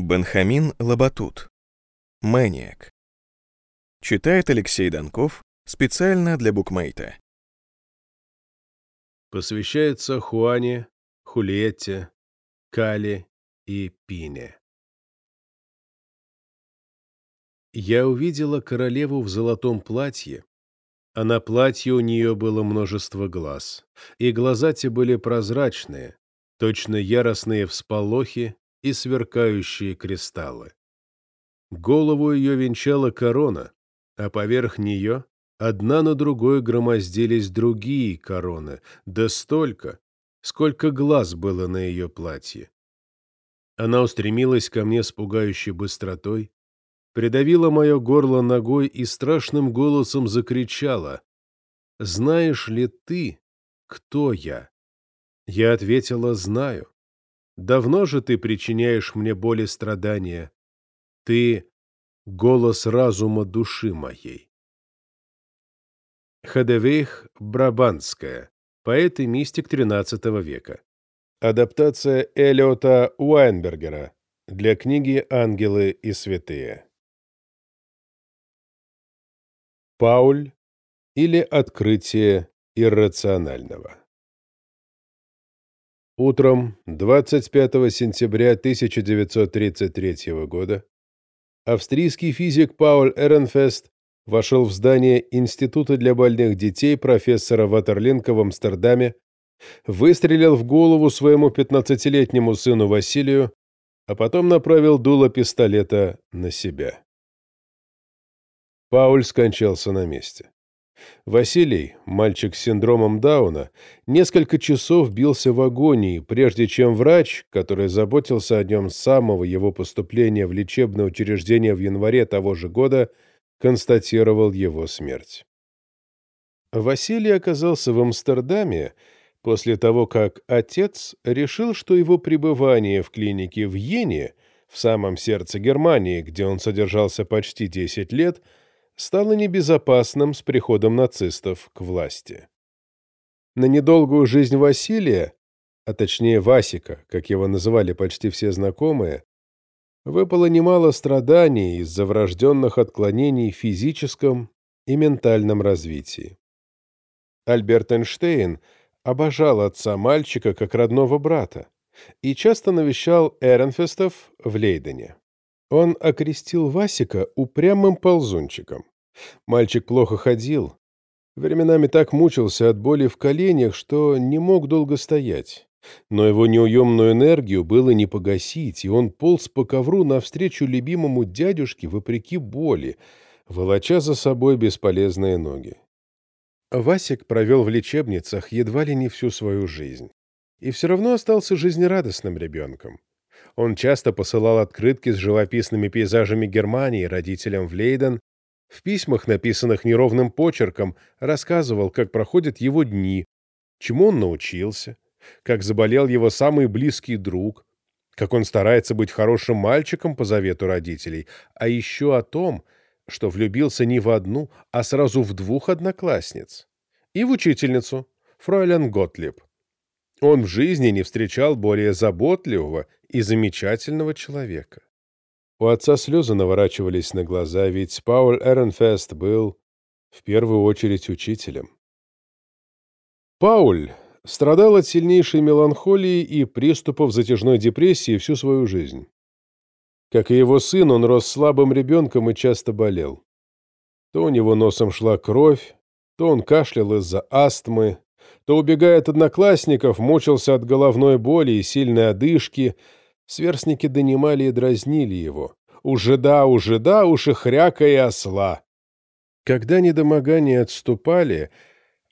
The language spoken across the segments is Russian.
Бенхамин Лабатут. Мэниак. Читает Алексей Донков специально для букмейта. Посвящается Хуане, Хулиетте, Кале и Пине. Я увидела королеву в золотом платье, а на платье у нее было множество глаз, и глаза те были прозрачные, точно яростные всполохи и сверкающие кристаллы. Голову ее венчала корона, а поверх нее одна на другой громоздились другие короны, да столько, сколько глаз было на ее платье. Она устремилась ко мне с пугающей быстротой, придавила мое горло ногой и страшным голосом закричала «Знаешь ли ты, кто я?» Я ответила «Знаю». «Давно же ты причиняешь мне боль и страдания. Ты — голос разума души моей». Хадевейх Брабанская, поэт и мистик XIII века. Адаптация Элиота Уайнбергера для книги «Ангелы и святые». Пауль или Открытие иррационального. Утром 25 сентября 1933 года австрийский физик Пауль Эренфест вошел в здание Института для больных детей профессора Ватерлинка в Амстердаме, выстрелил в голову своему 15-летнему сыну Василию, а потом направил дуло пистолета на себя. Пауль скончался на месте. Василий, мальчик с синдромом Дауна, несколько часов бился в агонии, прежде чем врач, который заботился о нем с самого его поступления в лечебное учреждение в январе того же года, констатировал его смерть. Василий оказался в Амстердаме после того, как отец решил, что его пребывание в клинике в Йене, в самом сердце Германии, где он содержался почти 10 лет, стало небезопасным с приходом нацистов к власти. На недолгую жизнь Василия, а точнее Васика, как его называли почти все знакомые, выпало немало страданий из-за врожденных отклонений в физическом и ментальном развитии. Альберт Эйнштейн обожал отца мальчика как родного брата и часто навещал Эренфестов в Лейдене. Он окрестил Васика упрямым ползунчиком. Мальчик плохо ходил, временами так мучился от боли в коленях, что не мог долго стоять. Но его неуемную энергию было не погасить, и он полз по ковру навстречу любимому дядюшке вопреки боли, волоча за собой бесполезные ноги. Васик провел в лечебницах едва ли не всю свою жизнь. И все равно остался жизнерадостным ребенком. Он часто посылал открытки с живописными пейзажами Германии родителям в Лейден, в письмах, написанных неровным почерком, рассказывал, как проходят его дни, чему он научился, как заболел его самый близкий друг, как он старается быть хорошим мальчиком по завету родителей, а еще о том, что влюбился не в одну, а сразу в двух одноклассниц. И в учительницу, фройлен Готлиб. Он в жизни не встречал более заботливого и замечательного человека. У отца слезы наворачивались на глаза, ведь Пауль Эренфест был в первую очередь учителем. Пауль страдал от сильнейшей меланхолии и приступов затяжной депрессии всю свою жизнь. Как и его сын, он рос слабым ребенком и часто болел. То у него носом шла кровь, то он кашлял из-за астмы, то, убегая от одноклассников, мучился от головной боли и сильной одышки, сверстники донимали и дразнили его. «Уже да, уже да, уж и хряка и осла!» Когда недомогания отступали,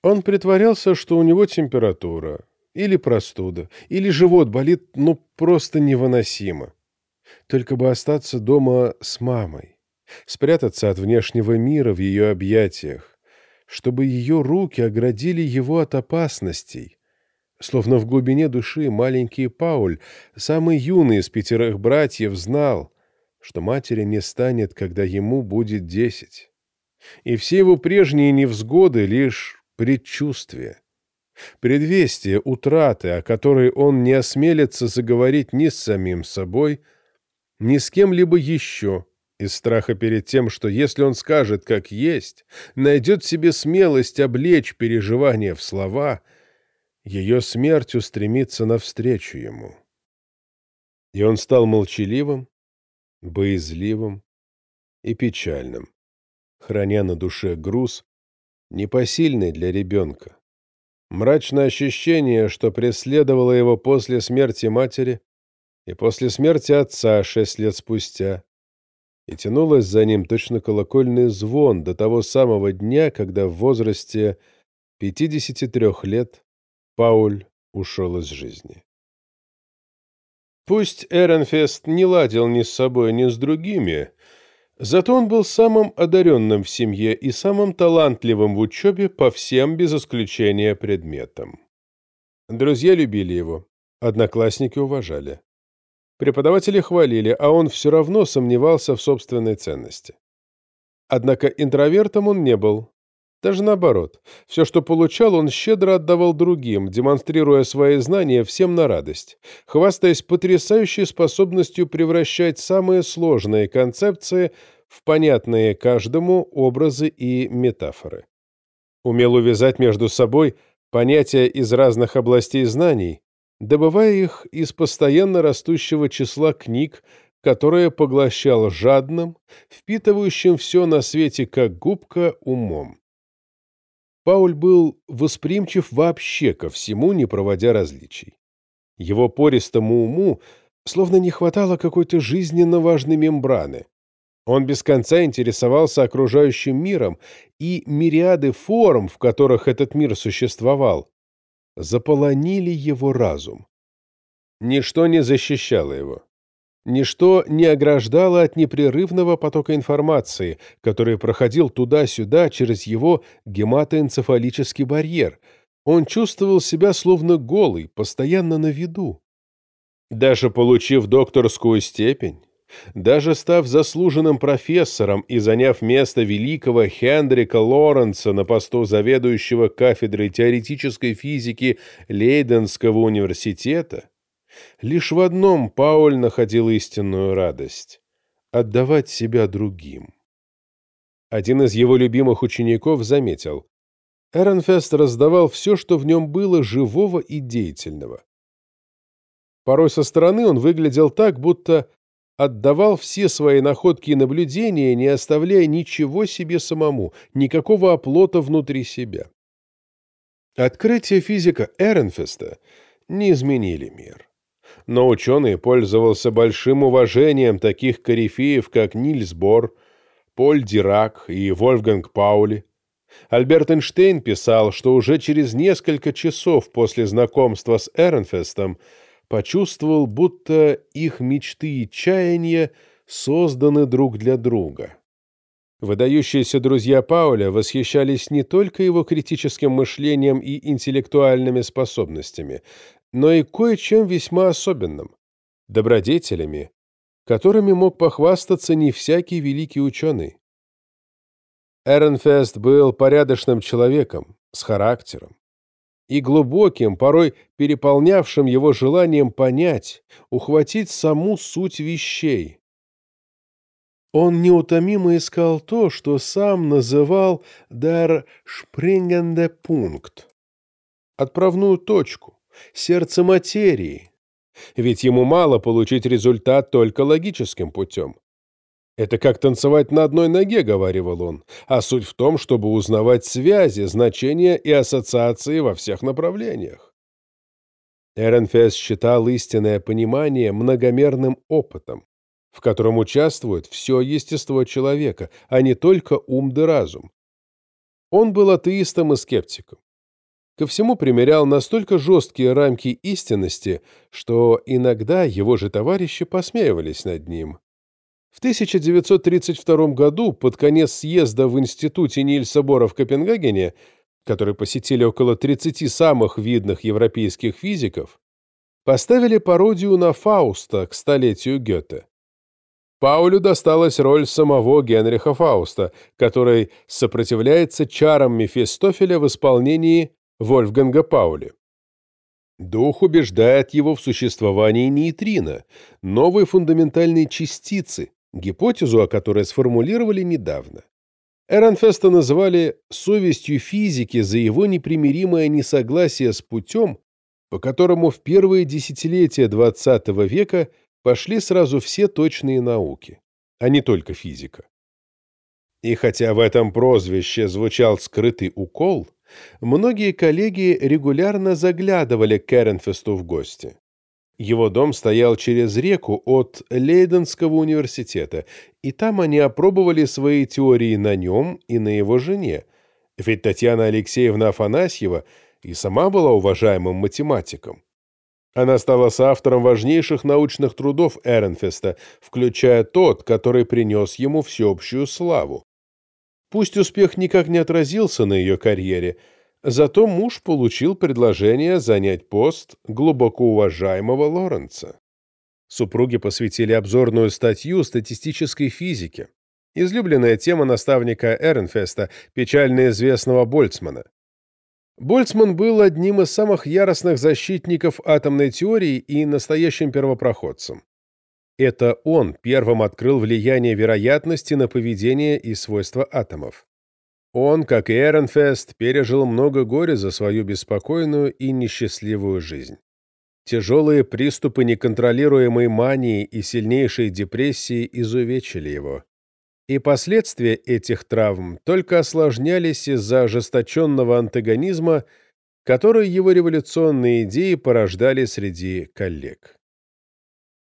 он притворялся, что у него температура, или простуда, или живот болит, ну, просто невыносимо. Только бы остаться дома с мамой, спрятаться от внешнего мира в ее объятиях, чтобы ее руки оградили его от опасностей. Словно в глубине души маленький Пауль, самый юный из пятерых братьев, знал, что матери не станет, когда ему будет десять. И все его прежние невзгоды — лишь предчувствие. Предвестие утраты, о которой он не осмелится заговорить ни с самим собой, ни с кем-либо еще, из страха перед тем, что если он скажет как есть, найдет в себе смелость облечь переживания в слова, ее смерть устремится навстречу ему. И он стал молчаливым, боязливым и печальным, храня на душе груз, непосильный для ребенка. Мрачное ощущение, что преследовало его после смерти матери и после смерти отца шесть лет спустя, и тянулось за ним точно колокольный звон до того самого дня, когда в возрасте 53 лет Пауль ушел из жизни. Пусть Эренфест не ладил ни с собой, ни с другими, Зато он был самым одаренным в семье и самым талантливым в учебе по всем без исключения предметам. Друзья любили его, одноклассники уважали. Преподаватели хвалили, а он все равно сомневался в собственной ценности. Однако интровертом он не был, даже наоборот. Все, что получал, он щедро отдавал другим, демонстрируя свои знания всем на радость, хвастаясь потрясающей способностью превращать самые сложные концепции в понятные каждому образы и метафоры. Умел увязать между собой понятия из разных областей знаний, добывая их из постоянно растущего числа книг, которые поглощал жадным, впитывающим все на свете как губка умом. Пауль был восприимчив вообще ко всему, не проводя различий. Его пористому уму словно не хватало какой-то жизненно важной мембраны. Он без конца интересовался окружающим миром, и мириады форм, в которых этот мир существовал, заполонили его разум. Ничто не защищало его. Ничто не ограждало от непрерывного потока информации, который проходил туда-сюда через его гематоэнцефалический барьер. Он чувствовал себя словно голый, постоянно на виду. Даже получив докторскую степень, даже став заслуженным профессором и заняв место великого Хендрика Лоренца на посту заведующего кафедрой теоретической физики Лейденского университета, Лишь в одном Пауль находил истинную радость — отдавать себя другим. Один из его любимых учеников заметил, Эренфест раздавал все, что в нем было живого и деятельного. Порой со стороны он выглядел так, будто отдавал все свои находки и наблюдения, не оставляя ничего себе самому, никакого оплота внутри себя. Открытия физика Эренфеста не изменили мир но ученый пользовался большим уважением таких корифеев, как Нильс Бор, Поль Дирак и Вольфганг Паули. Альберт Эйнштейн писал, что уже через несколько часов после знакомства с Эренфестом почувствовал, будто их мечты и чаяния созданы друг для друга. Выдающиеся друзья Пауля восхищались не только его критическим мышлением и интеллектуальными способностями, но и кое-чем весьма особенным – добродетелями, которыми мог похвастаться не всякий великий ученый. Эренфест был порядочным человеком, с характером, и глубоким, порой переполнявшим его желанием понять, ухватить саму суть вещей. Он неутомимо искал то, что сам называл «der springende Punkt» — отправную точку, сердце материи. Ведь ему мало получить результат только логическим путем. Это как танцевать на одной ноге, говорил он, а суть в том, чтобы узнавать связи, значения и ассоциации во всех направлениях. Эренфес считал истинное понимание многомерным опытом, в котором участвует все естество человека, а не только ум да разум. Он был атеистом и скептиком ко всему примерял настолько жесткие рамки истинности, что иногда его же товарищи посмеивались над ним. В 1932 году, под конец съезда в институте Нильса Бора в Копенгагене, который посетили около 30 самых видных европейских физиков, поставили пародию на Фауста к столетию Гёте. Паулю досталась роль самого Генриха Фауста, который сопротивляется чарам Мефистофеля в исполнении Вольфганга Паули. Дух убеждает его в существовании нейтрино, новой фундаментальной частицы, гипотезу о которой сформулировали недавно. Эренфеста называли «совестью физики» за его непримиримое несогласие с путем, по которому в первые десятилетия XX века пошли сразу все точные науки, а не только физика. И хотя в этом прозвище звучал скрытый укол, многие коллеги регулярно заглядывали к Эренфесту в гости. Его дом стоял через реку от Лейденского университета, и там они опробовали свои теории на нем и на его жене, ведь Татьяна Алексеевна Афанасьева и сама была уважаемым математиком. Она стала соавтором важнейших научных трудов Эренфеста, включая тот, который принес ему всеобщую славу. Пусть успех никак не отразился на ее карьере – Зато муж получил предложение занять пост глубоко уважаемого Лоренца. Супруги посвятили обзорную статью статистической физике. Излюбленная тема наставника Эренфеста, печально известного Больцмана. Больцман был одним из самых яростных защитников атомной теории и настоящим первопроходцем. Это он первым открыл влияние вероятности на поведение и свойства атомов. Он, как и Эренфест, пережил много горя за свою беспокойную и несчастливую жизнь. Тяжелые приступы неконтролируемой мании и сильнейшей депрессии изувечили его. И последствия этих травм только осложнялись из-за ожесточенного антагонизма, который его революционные идеи порождали среди коллег.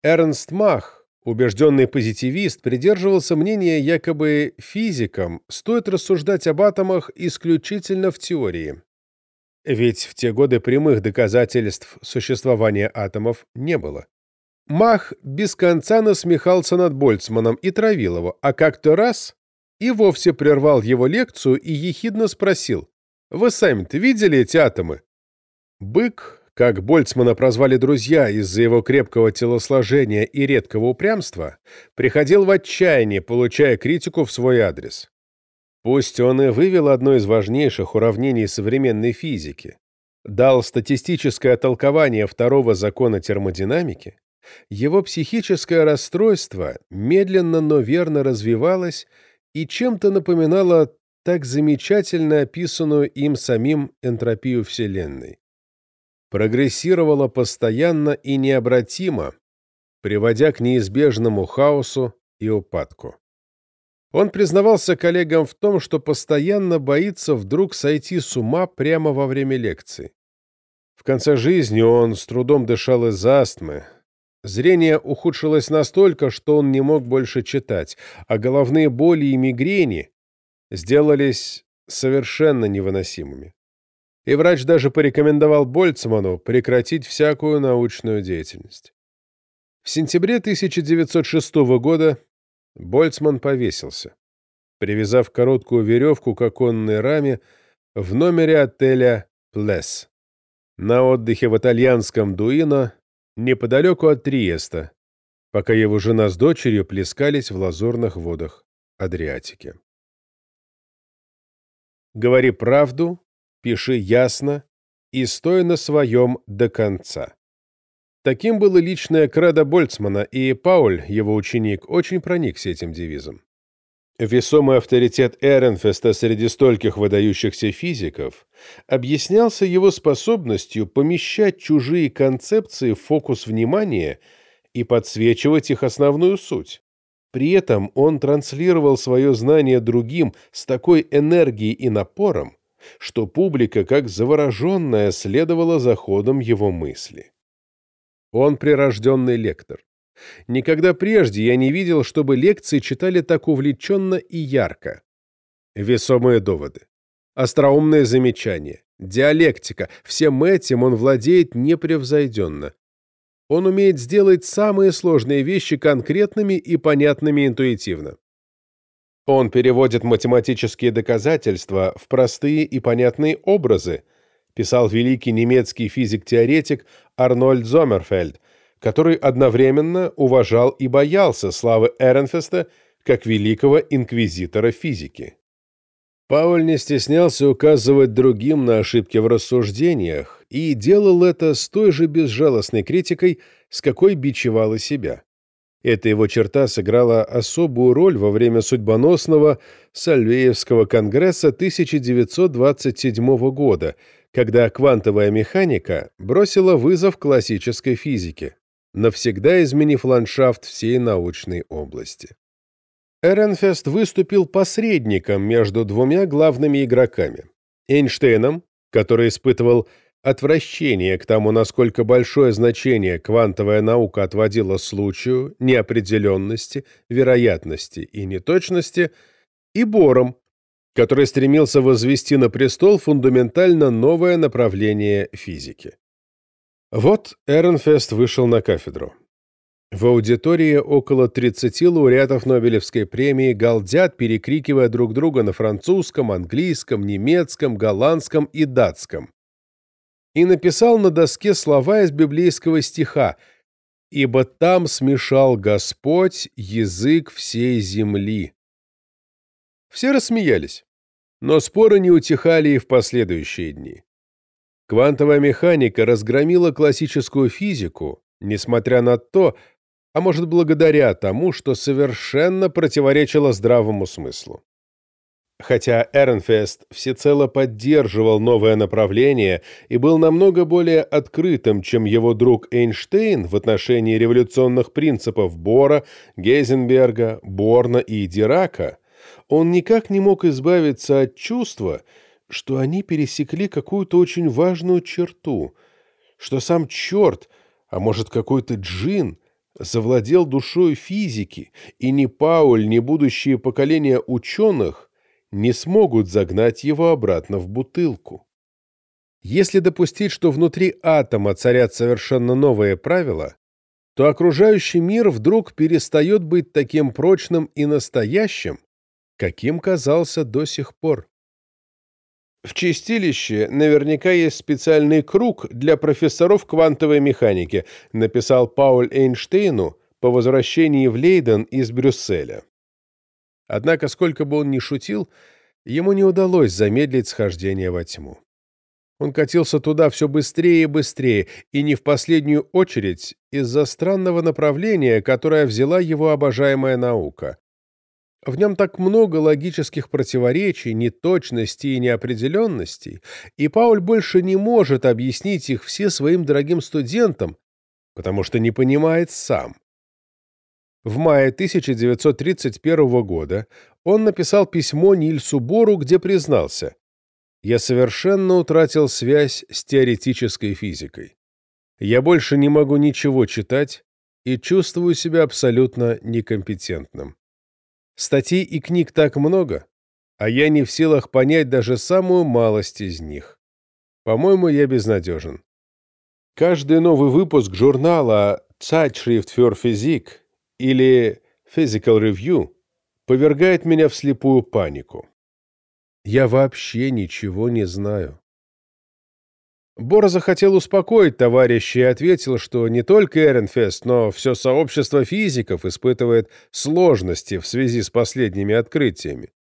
Эрнст Мах, Убежденный позитивист придерживался мнения, якобы физикам стоит рассуждать об атомах исключительно в теории. Ведь в те годы прямых доказательств существования атомов не было. Мах без конца насмехался над Больцманом и травил его, а как-то раз и вовсе прервал его лекцию и ехидно спросил, «Вы сами-то видели эти атомы?» Бык, как Больцмана прозвали друзья из-за его крепкого телосложения и редкого упрямства, приходил в отчаяние, получая критику в свой адрес. Пусть он и вывел одно из важнейших уравнений современной физики, дал статистическое толкование второго закона термодинамики, его психическое расстройство медленно, но верно развивалось и чем-то напоминало так замечательно описанную им самим энтропию Вселенной прогрессировала постоянно и необратимо, приводя к неизбежному хаосу и упадку. Он признавался коллегам в том, что постоянно боится вдруг сойти с ума прямо во время лекции. В конце жизни он с трудом дышал из астмы. Зрение ухудшилось настолько, что он не мог больше читать, а головные боли и мигрени сделались совершенно невыносимыми и врач даже порекомендовал Больцману прекратить всякую научную деятельность. В сентябре 1906 года Больцман повесился, привязав короткую веревку к оконной раме в номере отеля «Плес» на отдыхе в итальянском Дуино неподалеку от Триеста, пока его жена с дочерью плескались в лазурных водах Адриатики. «Говори правду пиши ясно и стой на своем до конца. Таким было личное кредо Больцмана, и Пауль, его ученик, очень проникся этим девизом. Весомый авторитет Эренфеста среди стольких выдающихся физиков объяснялся его способностью помещать чужие концепции в фокус внимания и подсвечивать их основную суть. При этом он транслировал свое знание другим с такой энергией и напором, что публика, как завороженная, следовала за ходом его мысли. Он прирожденный лектор. Никогда прежде я не видел, чтобы лекции читали так увлеченно и ярко. Весомые доводы, остроумные замечания, диалектика – всем этим он владеет непревзойденно. Он умеет сделать самые сложные вещи конкретными и понятными интуитивно. Он переводит математические доказательства в простые и понятные образы, писал великий немецкий физик-теоретик Арнольд Зомерфельд, который одновременно уважал и боялся славы Эренфеста как великого инквизитора физики. Пауль не стеснялся указывать другим на ошибки в рассуждениях, и делал это с той же безжалостной критикой, с какой бичевал и себя. Эта его черта сыграла особую роль во время судьбоносного Сальвеевского конгресса 1927 года, когда квантовая механика бросила вызов классической физике, навсегда изменив ландшафт всей научной области. Эренфест выступил посредником между двумя главными игроками – Эйнштейном, который испытывал отвращение к тому, насколько большое значение квантовая наука отводила случаю, неопределенности, вероятности и неточности, и Бором, который стремился возвести на престол фундаментально новое направление физики. Вот Эренфест вышел на кафедру. В аудитории около 30 лауреатов Нобелевской премии галдят, перекрикивая друг друга на французском, английском, немецком, голландском и датском и написал на доске слова из библейского стиха «Ибо там смешал Господь язык всей земли». Все рассмеялись, но споры не утихали и в последующие дни. Квантовая механика разгромила классическую физику, несмотря на то, а может благодаря тому, что совершенно противоречило здравому смыслу. Хотя Эрнфест всецело поддерживал новое направление и был намного более открытым, чем его друг Эйнштейн в отношении революционных принципов Бора, Гейзенберга, Борна и Дирака, он никак не мог избавиться от чувства, что они пересекли какую-то очень важную черту, что сам черт, а может какой-то джин, завладел душой физики, и ни Пауль, ни будущие поколения ученых не смогут загнать его обратно в бутылку. Если допустить, что внутри атома царят совершенно новые правила, то окружающий мир вдруг перестает быть таким прочным и настоящим, каким казался до сих пор. В чистилище наверняка есть специальный круг для профессоров квантовой механики, написал Пауль Эйнштейну по возвращении в Лейден из Брюсселя. Однако, сколько бы он ни шутил, ему не удалось замедлить схождение во тьму. Он катился туда все быстрее и быстрее, и не в последнюю очередь из-за странного направления, которое взяла его обожаемая наука. В нем так много логических противоречий, неточностей и неопределенностей, и Пауль больше не может объяснить их все своим дорогим студентам, потому что не понимает сам. В мае 1931 года он написал письмо Нильсу Бору, где признался «Я совершенно утратил связь с теоретической физикой. Я больше не могу ничего читать и чувствую себя абсолютно некомпетентным. Статей и книг так много, а я не в силах понять даже самую малость из них. По-моему, я безнадежен. Каждый новый выпуск журнала Zeitschrift für Physik или Physical Review повергает меня в слепую панику. Я вообще ничего не знаю. Бора захотел успокоить товарища и ответил, что не только Эренфест, но все сообщество физиков испытывает сложности в связи с последними открытиями.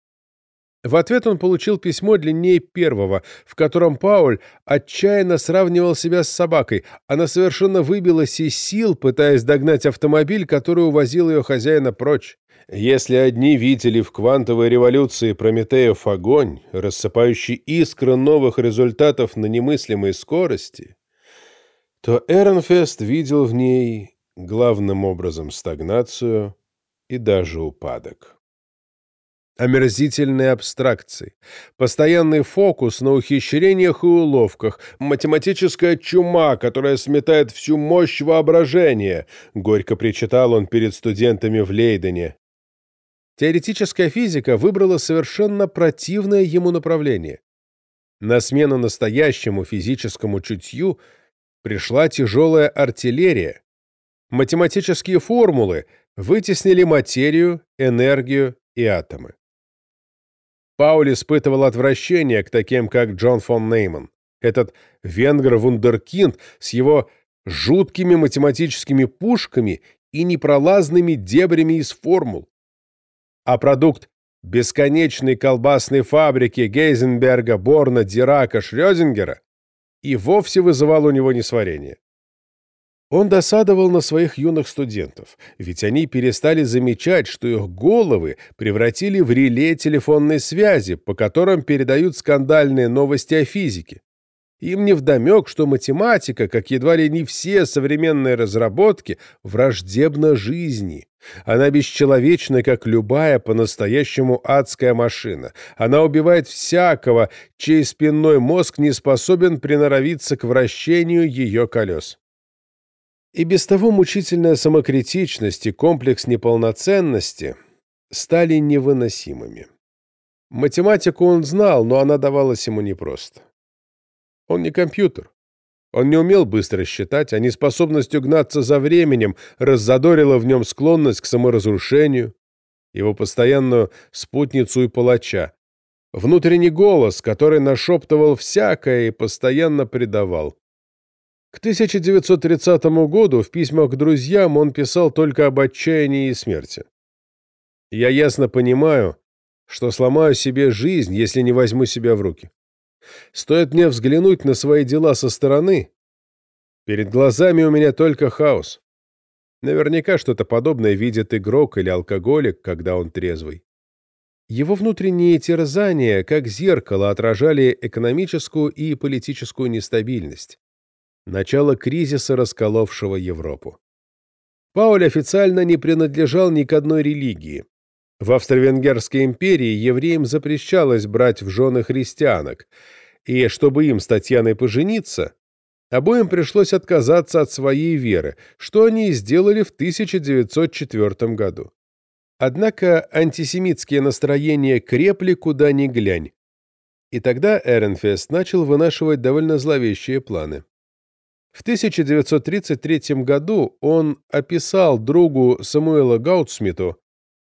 В ответ он получил письмо длиннее первого, в котором Пауль отчаянно сравнивал себя с собакой. Она совершенно выбилась из сил, пытаясь догнать автомобиль, который увозил ее хозяина прочь. Если одни видели в квантовой революции Прометеев огонь, рассыпающий искры новых результатов на немыслимой скорости, то Эренфест видел в ней главным образом стагнацию и даже упадок омерзительные абстракции, постоянный фокус на ухищрениях и уловках, математическая чума, которая сметает всю мощь воображения, горько причитал он перед студентами в Лейдене. Теоретическая физика выбрала совершенно противное ему направление. На смену настоящему физическому чутью пришла тяжелая артиллерия. Математические формулы вытеснили материю, энергию и атомы. Пауль испытывал отвращение к таким, как Джон фон Нейман. Этот венгр-вундеркинд с его жуткими математическими пушками и непролазными дебрями из формул. А продукт бесконечной колбасной фабрики Гейзенберга, Борна, Дирака, Шрёдингера и вовсе вызывал у него несварение. Он досадовал на своих юных студентов, ведь они перестали замечать, что их головы превратили в реле телефонной связи, по которым передают скандальные новости о физике. Им невдомек, что математика, как едва ли не все современные разработки, враждебна жизни. Она бесчеловечна, как любая по-настоящему адская машина. Она убивает всякого, чей спинной мозг не способен приноровиться к вращению ее колес. И без того мучительная самокритичность и комплекс неполноценности стали невыносимыми. Математику он знал, но она давалась ему непросто. Он не компьютер. Он не умел быстро считать, а неспособность угнаться за временем раззадорила в нем склонность к саморазрушению, его постоянную спутницу и палача, внутренний голос, который нашептывал всякое и постоянно предавал. К 1930 году в письмах к друзьям он писал только об отчаянии и смерти. «Я ясно понимаю, что сломаю себе жизнь, если не возьму себя в руки. Стоит мне взглянуть на свои дела со стороны. Перед глазами у меня только хаос. Наверняка что-то подобное видит игрок или алкоголик, когда он трезвый. Его внутренние терзания, как зеркало, отражали экономическую и политическую нестабильность. Начало кризиса, расколовшего Европу. Пауль официально не принадлежал ни к одной религии. В Австро-Венгерской империи евреям запрещалось брать в жены христианок, и чтобы им с Татьяной пожениться, обоим пришлось отказаться от своей веры, что они и сделали в 1904 году. Однако антисемитские настроения крепли куда ни глянь, и тогда Эренфест начал вынашивать довольно зловещие планы. В 1933 году он описал другу Самуэла Гаутсмиту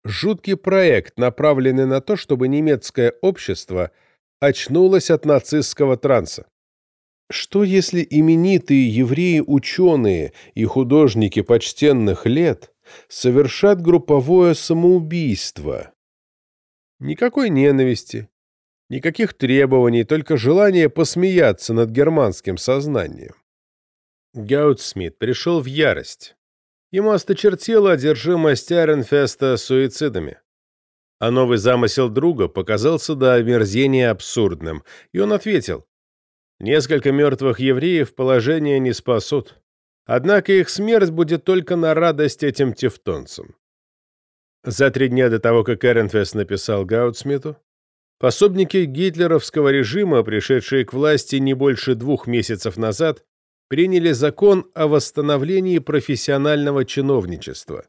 жуткий проект, направленный на то, чтобы немецкое общество очнулось от нацистского транса. Что если именитые евреи-ученые и художники почтенных лет совершат групповое самоубийство? Никакой ненависти, никаких требований, только желание посмеяться над германским сознанием. Гаутсмит пришел в ярость. Ему осточертела одержимость Эренфеста суицидами. А новый замысел друга показался до омерзения абсурдным, и он ответил, «Несколько мертвых евреев положение не спасут, однако их смерть будет только на радость этим тевтонцам». За три дня до того, как Эренфест написал Гаутсмиту, пособники гитлеровского режима, пришедшие к власти не больше двух месяцев назад, приняли закон о восстановлении профессионального чиновничества.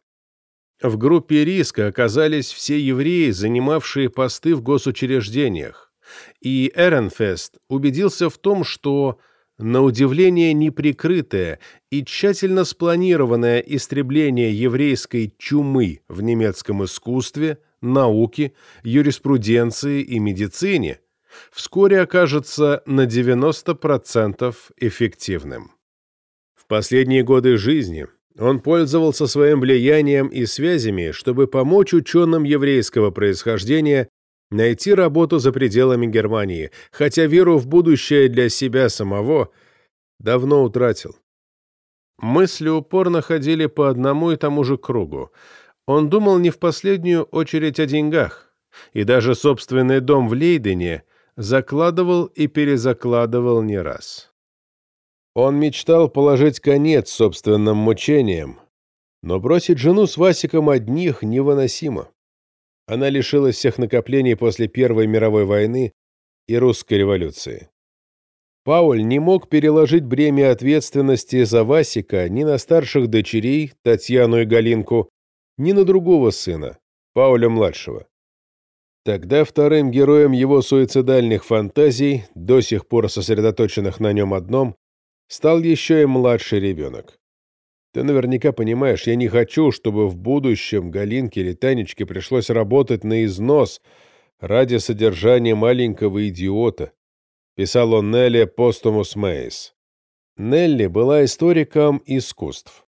В группе риска оказались все евреи, занимавшие посты в госучреждениях, и Эренфест убедился в том, что, на удивление неприкрытое и тщательно спланированное истребление еврейской чумы в немецком искусстве, науке, юриспруденции и медицине – вскоре окажется на 90% эффективным. В последние годы жизни он пользовался своим влиянием и связями, чтобы помочь ученым еврейского происхождения найти работу за пределами Германии, хотя веру в будущее для себя самого давно утратил. Мысли упорно ходили по одному и тому же кругу. Он думал не в последнюю очередь о деньгах, и даже собственный дом в Лейдене закладывал и перезакладывал не раз. Он мечтал положить конец собственным мучениям, но бросить жену с Васиком одних невыносимо. Она лишилась всех накоплений после Первой мировой войны и русской революции. Пауль не мог переложить бремя ответственности за Васика ни на старших дочерей, Татьяну и Галинку, ни на другого сына, Пауля-младшего. Тогда вторым героем его суицидальных фантазий, до сих пор сосредоточенных на нем одном, стал еще и младший ребенок. Ты наверняка понимаешь, я не хочу, чтобы в будущем Галинке или Танечке пришлось работать на износ ради содержания маленького идиота, писал он Нелли Постумус Мейс. Нелли была историком искусств.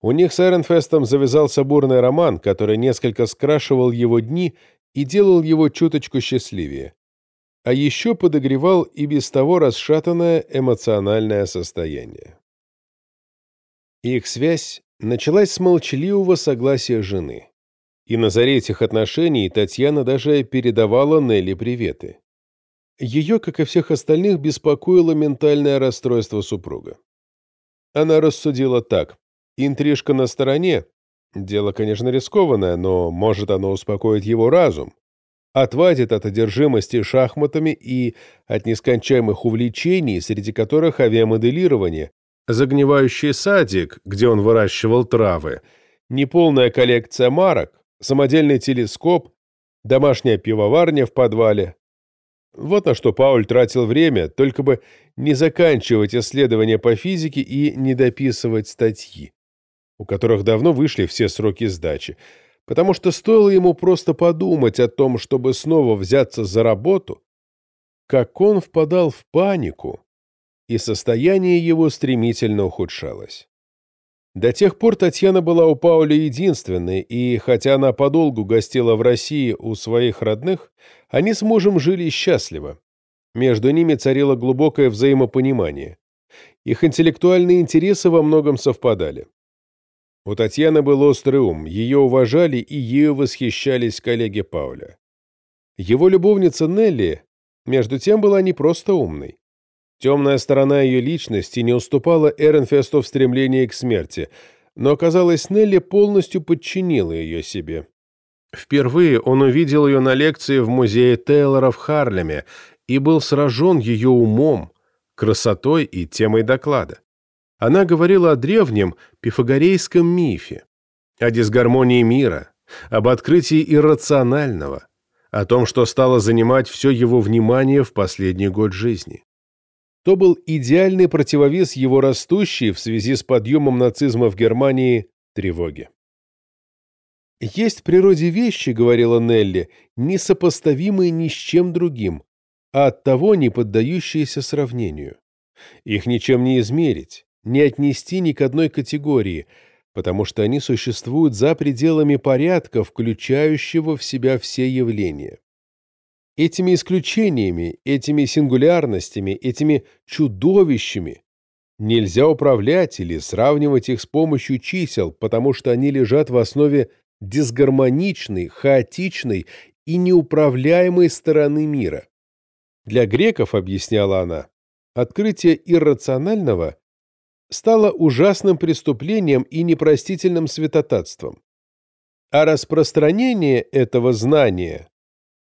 У них с Эренфестом завязался бурный роман, который несколько скрашивал его дни и делал его чуточку счастливее. а еще подогревал и без того расшатанное эмоциональное состояние. Их связь началась с молчаливого согласия жены. И на заре этих отношений Татьяна даже передавала Нелли приветы. Ее, как и всех остальных, беспокоило ментальное расстройство супруга. Она рассудила так. Интрижка на стороне. Дело, конечно, рискованное, но может оно успокоит его разум. Отвадит от одержимости шахматами и от нескончаемых увлечений, среди которых авиамоделирование, загнивающий садик, где он выращивал травы, неполная коллекция марок, самодельный телескоп, домашняя пивоварня в подвале. Вот на что Пауль тратил время, только бы не заканчивать исследования по физике и не дописывать статьи, у которых давно вышли все сроки сдачи, потому что стоило ему просто подумать о том, чтобы снова взяться за работу, как он впадал в панику, и состояние его стремительно ухудшалось. До тех пор Татьяна была у Пауля единственной, и хотя она подолгу гостила в России у своих родных, они с мужем жили счастливо. Между ними царило глубокое взаимопонимание. Их интеллектуальные интересы во многом совпадали. У Татьяны был острый ум, ее уважали и ею восхищались коллеги Пауля. Его любовница Нелли, между тем, была не просто умной. Темная сторона ее личности не уступала Эренфесту в стремлении к смерти, но, казалось, Нелли полностью подчинила ее себе. Впервые он увидел ее на лекции в музее Тейлора в Харлеме и был сражен ее умом, красотой и темой доклада. Она говорила о древнем пифагорейском мифе, о дисгармонии мира, об открытии иррационального, о том, что стало занимать все его внимание в последний год жизни то был идеальный противовес его растущей в связи с подъемом нацизма в Германии тревоги. «Есть в природе вещи, — говорила Нелли, — несопоставимые ни с чем другим, а оттого не поддающиеся сравнению. Их ничем не измерить, не отнести ни к одной категории, потому что они существуют за пределами порядка, включающего в себя все явления. Этими исключениями, этими сингулярностями, этими чудовищами нельзя управлять или сравнивать их с помощью чисел, потому что они лежат в основе дисгармоничной, хаотичной и неуправляемой стороны мира. Для греков, объясняла она, открытие иррационального стало ужасным преступлением и непростительным святотатством. А распространение этого знания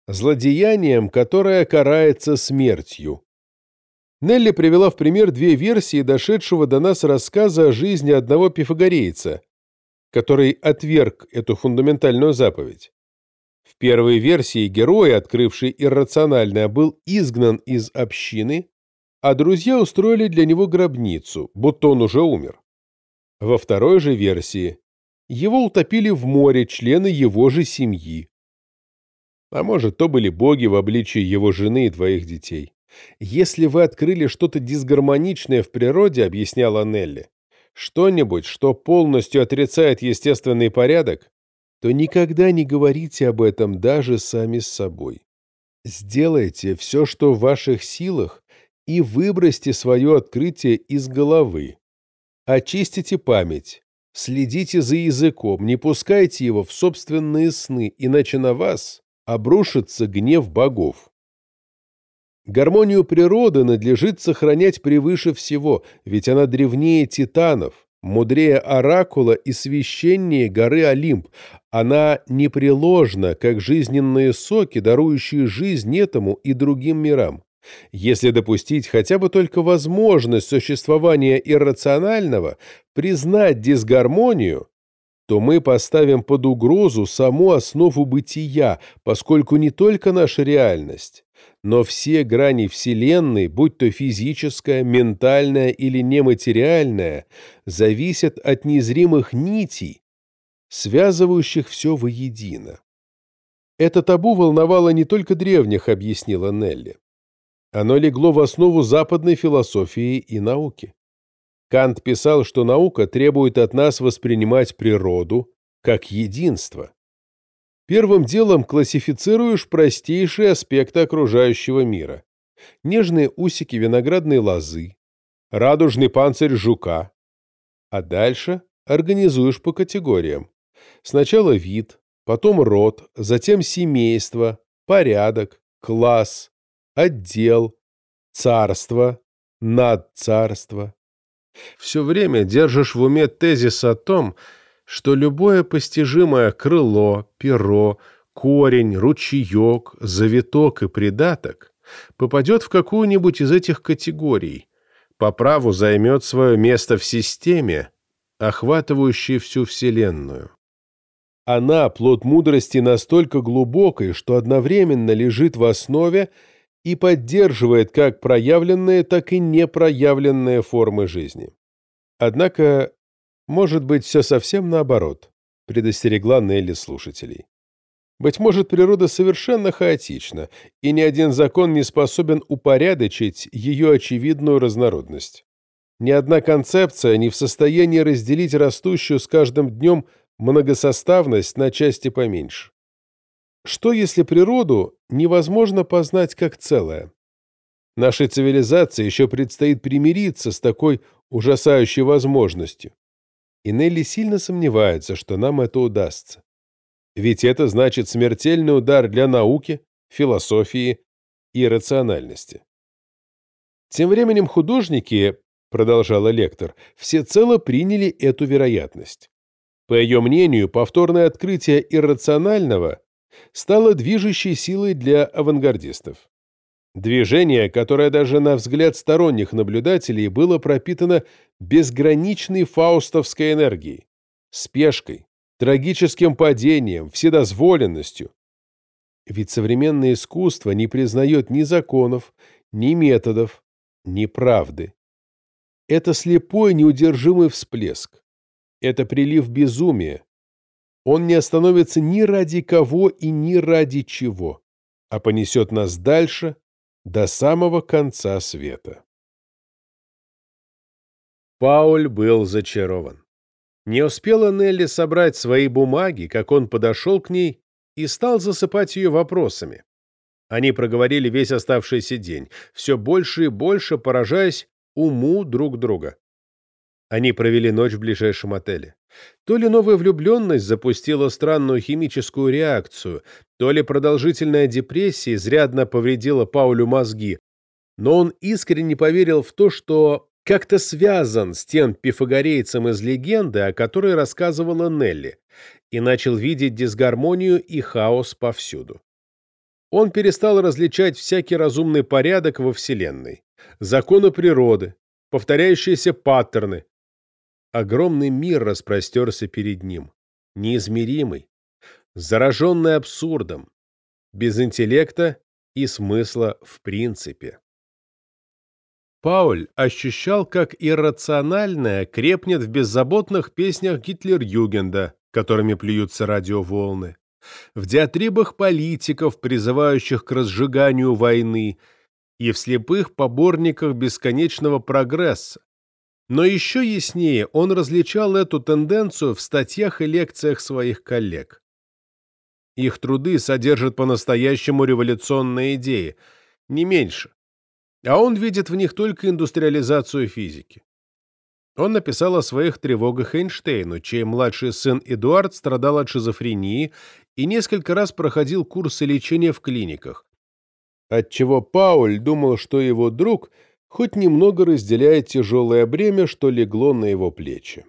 злодеянием, которое карается смертью. Нелли привела в пример две версии дошедшего до нас рассказа о жизни одного пифагорейца, который отверг эту фундаментальную заповедь. В первой версии герой, открывший иррациональное, был изгнан из общины, а друзья устроили для него гробницу, будто он уже умер. Во второй же версии его утопили в море члены его же семьи, а может, то были боги в обличии его жены и двоих детей. Если вы открыли что-то дисгармоничное в природе, объясняла Нелли, что-нибудь, что полностью отрицает естественный порядок, то никогда не говорите об этом даже сами с собой. Сделайте все, что в ваших силах, и выбросьте свое открытие из головы. Очистите память, следите за языком, не пускайте его в собственные сны, иначе на вас обрушится гнев богов. Гармонию природы надлежит сохранять превыше всего, ведь она древнее титанов, мудрее оракула и священнее горы Олимп. Она непреложна, как жизненные соки, дарующие жизнь этому и другим мирам. Если допустить хотя бы только возможность существования иррационального, признать дисгармонию, то мы поставим под угрозу саму основу бытия, поскольку не только наша реальность, но все грани Вселенной, будь то физическая, ментальная или нематериальная, зависят от незримых нитей, связывающих все воедино. Это табу волновало не только древних, объяснила Нелли. Оно легло в основу западной философии и науки. Кант писал, что наука требует от нас воспринимать природу как единство. Первым делом классифицируешь простейшие аспекты окружающего мира. Нежные усики виноградной лозы, радужный панцирь жука. А дальше организуешь по категориям. Сначала вид, потом род, затем семейство, порядок, класс, отдел, царство, надцарство. Все время держишь в уме тезис о том, что любое постижимое крыло, перо, корень, ручеек, завиток и придаток попадет в какую-нибудь из этих категорий, по праву займет свое место в системе, охватывающей всю Вселенную. Она, плод мудрости, настолько глубокой, что одновременно лежит в основе и поддерживает как проявленные, так и непроявленные формы жизни. Однако, может быть, все совсем наоборот, предостерегла Нелли слушателей. Быть может, природа совершенно хаотична, и ни один закон не способен упорядочить ее очевидную разнородность. Ни одна концепция не в состоянии разделить растущую с каждым днем многосоставность на части поменьше. Что, если природу невозможно познать как целое? Нашей цивилизации еще предстоит примириться с такой ужасающей возможностью. И Нелли сильно сомневается, что нам это удастся. Ведь это значит смертельный удар для науки, философии и рациональности. Тем временем художники, продолжала лектор, всецело приняли эту вероятность. По ее мнению, повторное открытие иррационального стало движущей силой для авангардистов. Движение, которое даже на взгляд сторонних наблюдателей было пропитано безграничной фаустовской энергией, спешкой, трагическим падением, вседозволенностью. Ведь современное искусство не признает ни законов, ни методов, ни правды. Это слепой неудержимый всплеск. Это прилив безумия. Он не остановится ни ради кого и ни ради чего, а понесет нас дальше, до самого конца света. Пауль был зачарован. Не успела Нелли собрать свои бумаги, как он подошел к ней и стал засыпать ее вопросами. Они проговорили весь оставшийся день, все больше и больше поражаясь уму друг друга. Они провели ночь в ближайшем отеле. То ли новая влюбленность запустила странную химическую реакцию, то ли продолжительная депрессия изрядно повредила Паулю мозги, но он искренне поверил в то, что как-то связан с тем пифагорейцем из легенды, о которой рассказывала Нелли, и начал видеть дисгармонию и хаос повсюду. Он перестал различать всякий разумный порядок во Вселенной, законы природы, повторяющиеся паттерны, Огромный мир распростерся перед ним, неизмеримый, зараженный абсурдом, без интеллекта и смысла в принципе. Пауль ощущал, как иррациональное крепнет в беззаботных песнях Гитлер-Югенда, которыми плюются радиоволны, в диатрибах политиков, призывающих к разжиганию войны, и в слепых поборниках бесконечного прогресса, но еще яснее он различал эту тенденцию в статьях и лекциях своих коллег. Их труды содержат по-настоящему революционные идеи, не меньше. А он видит в них только индустриализацию физики. Он написал о своих тревогах Эйнштейну, чей младший сын Эдуард страдал от шизофрении и несколько раз проходил курсы лечения в клиниках, отчего Пауль думал, что его друг – хоть немного разделяет тяжелое бремя, что легло на его плечи.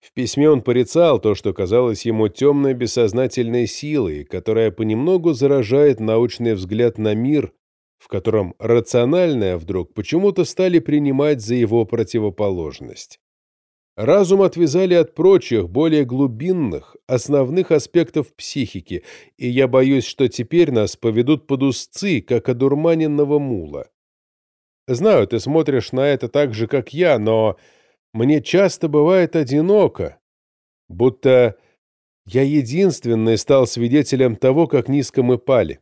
В письме он порицал то, что казалось ему темной бессознательной силой, которая понемногу заражает научный взгляд на мир, в котором рациональное вдруг почему-то стали принимать за его противоположность. Разум отвязали от прочих, более глубинных, основных аспектов психики, и я боюсь, что теперь нас поведут под узцы, как одурманенного мула. Знаю, ты смотришь на это так же, как я, но мне часто бывает одиноко, будто я единственный стал свидетелем того, как низко мы пали.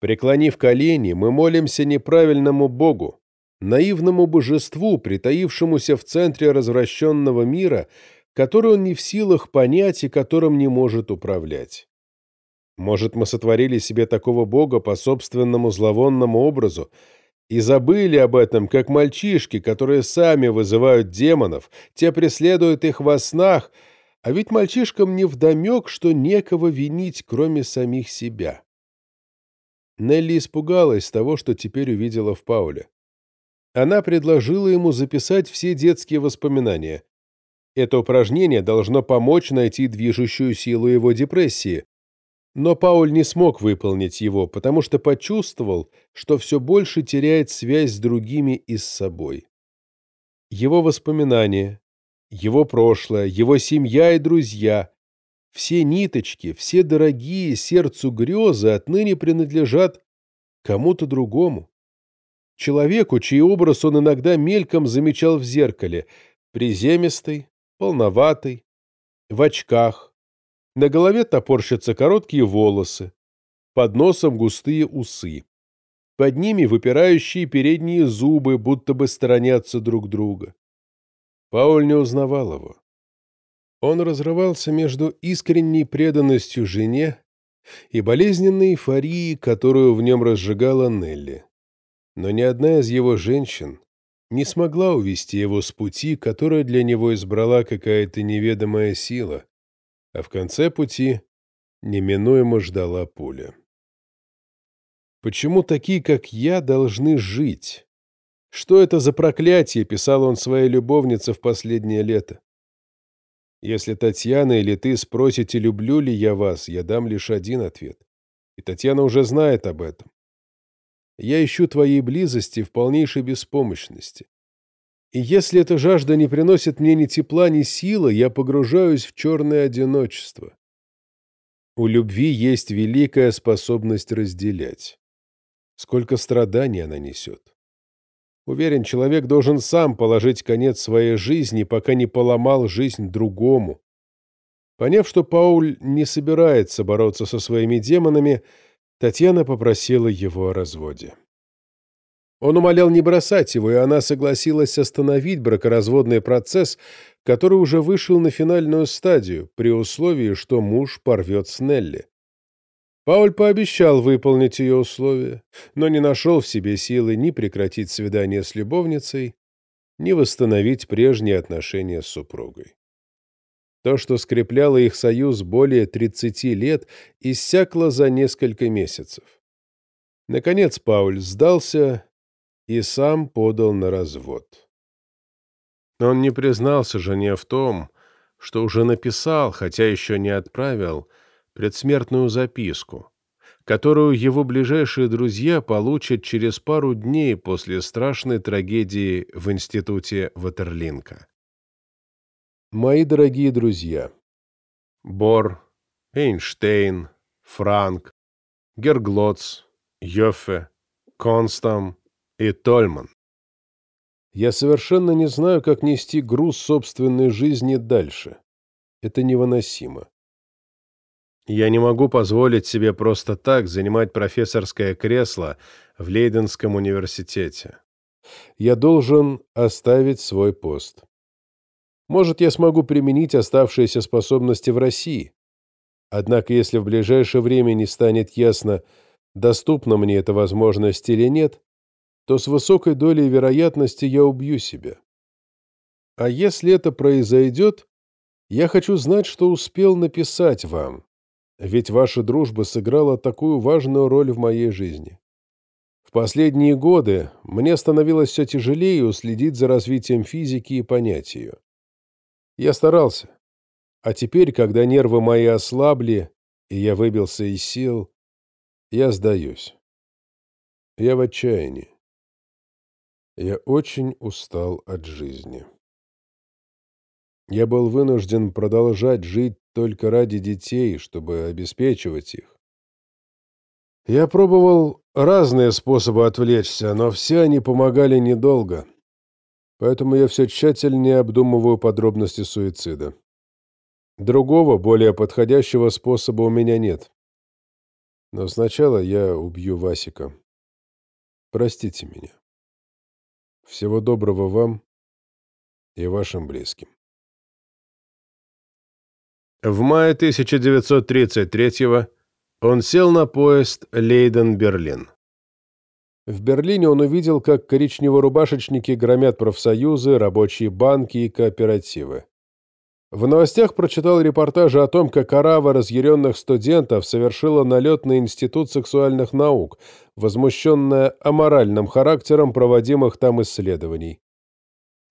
Преклонив колени, мы молимся неправильному Богу, наивному божеству, притаившемуся в центре развращенного мира, который он не в силах понять и которым не может управлять. Может, мы сотворили себе такого бога по собственному зловонному образу и забыли об этом, как мальчишки, которые сами вызывают демонов, те преследуют их во снах, а ведь мальчишкам невдомек, что некого винить, кроме самих себя. Нелли испугалась того, что теперь увидела в Пауле. Она предложила ему записать все детские воспоминания. Это упражнение должно помочь найти движущую силу его депрессии. Но Пауль не смог выполнить его, потому что почувствовал, что все больше теряет связь с другими и с собой. Его воспоминания, его прошлое, его семья и друзья, все ниточки, все дорогие сердцу грезы отныне принадлежат кому-то другому. Человеку, чей образ он иногда мельком замечал в зеркале, приземистый, полноватый, в очках, на голове топорщатся короткие волосы, под носом густые усы. Под ними выпирающие передние зубы, будто бы сторонятся друг друга. Пауль не узнавал его. Он разрывался между искренней преданностью жене и болезненной эйфорией, которую в нем разжигала Нелли. Но ни одна из его женщин не смогла увести его с пути, которую для него избрала какая-то неведомая сила, а в конце пути неминуемо ждала пуля. «Почему такие, как я, должны жить? Что это за проклятие?» — писал он своей любовнице в последнее лето. «Если Татьяна или ты спросите, люблю ли я вас, я дам лишь один ответ. И Татьяна уже знает об этом. Я ищу твоей близости в полнейшей беспомощности. И если эта жажда не приносит мне ни тепла, ни силы, я погружаюсь в черное одиночество. У любви есть великая способность разделять. Сколько страданий она несет. Уверен, человек должен сам положить конец своей жизни, пока не поломал жизнь другому. Поняв, что Пауль не собирается бороться со своими демонами, Татьяна попросила его о разводе. Он умолял не бросать его, и она согласилась остановить бракоразводный процесс, который уже вышел на финальную стадию, при условии, что муж порвет с Нелли. Пауль пообещал выполнить ее условия, но не нашел в себе силы ни прекратить свидание с любовницей, ни восстановить прежние отношения с супругой. То, что скрепляло их союз более 30 лет, иссякло за несколько месяцев. Наконец Пауль сдался и сам подал на развод. Он не признался жене в том, что уже написал, хотя еще не отправил, предсмертную записку, которую его ближайшие друзья получат через пару дней после страшной трагедии в институте Ватерлинка. Мои дорогие друзья, Бор, Эйнштейн, Франк, Герглоц, Йоффе, Констам, и Тольман. Я совершенно не знаю, как нести груз собственной жизни дальше. Это невыносимо. Я не могу позволить себе просто так занимать профессорское кресло в Лейденском университете. Я должен оставить свой пост. Может, я смогу применить оставшиеся способности в России. Однако, если в ближайшее время не станет ясно, доступна мне эта возможность или нет, то с высокой долей вероятности я убью себя. А если это произойдет, я хочу знать, что успел написать вам, ведь ваша дружба сыграла такую важную роль в моей жизни. В последние годы мне становилось все тяжелее уследить за развитием физики и понять ее. Я старался. А теперь, когда нервы мои ослабли, и я выбился из сил, я сдаюсь. Я в отчаянии. Я очень устал от жизни. Я был вынужден продолжать жить только ради детей, чтобы обеспечивать их. Я пробовал разные способы отвлечься, но все они помогали недолго. Поэтому я все тщательнее обдумываю подробности суицида. Другого, более подходящего способа у меня нет. Но сначала я убью Васика. Простите меня. Всего доброго вам и вашим близким. В мае 1933-го Он сел на поезд Лейден-Берлин. В Берлине он увидел, как коричневорубашечники громят профсоюзы, рабочие банки и кооперативы. В новостях прочитал репортажи о том, как орава разъяренных студентов совершила налет на Институт сексуальных наук, возмущенная аморальным характером проводимых там исследований.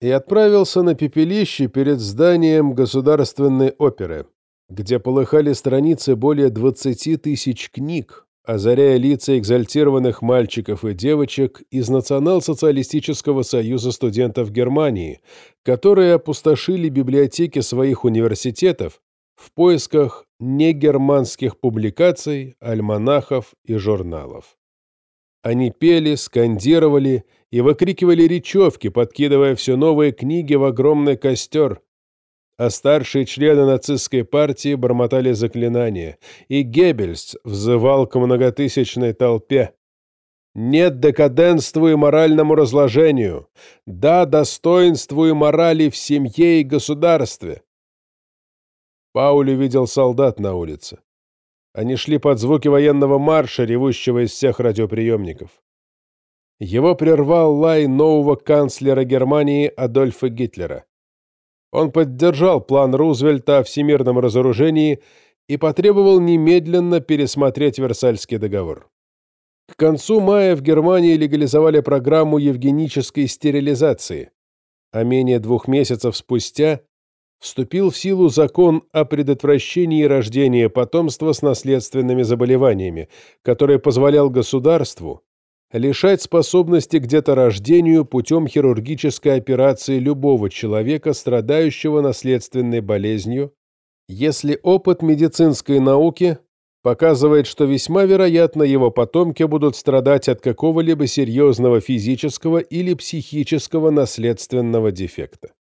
И отправился на пепелище перед зданием Государственной оперы, где полыхали страницы более 20 тысяч книг, озаряя лица экзальтированных мальчиков и девочек из Национал-социалистического союза студентов Германии, которые опустошили библиотеки своих университетов в поисках негерманских публикаций, альманахов и журналов. Они пели, скандировали и выкрикивали речевки, подкидывая все новые книги в огромный костер, а старшие члены нацистской партии бормотали заклинания, и Геббельс взывал к многотысячной толпе. Нет декаденству и моральному разложению. Да достоинству и морали в семье и государстве. Пауль увидел солдат на улице. Они шли под звуки военного марша, ревущего из всех радиоприемников. Его прервал лай нового канцлера Германии Адольфа Гитлера. Он поддержал план Рузвельта о всемирном разоружении и потребовал немедленно пересмотреть Версальский договор. К концу мая в Германии легализовали программу евгенической стерилизации, а менее двух месяцев спустя вступил в силу закон о предотвращении рождения потомства с наследственными заболеваниями, который позволял государству лишать способности к деторождению путем хирургической операции любого человека, страдающего наследственной болезнью, если опыт медицинской науки показывает, что весьма вероятно его потомки будут страдать от какого-либо серьезного физического или психического наследственного дефекта.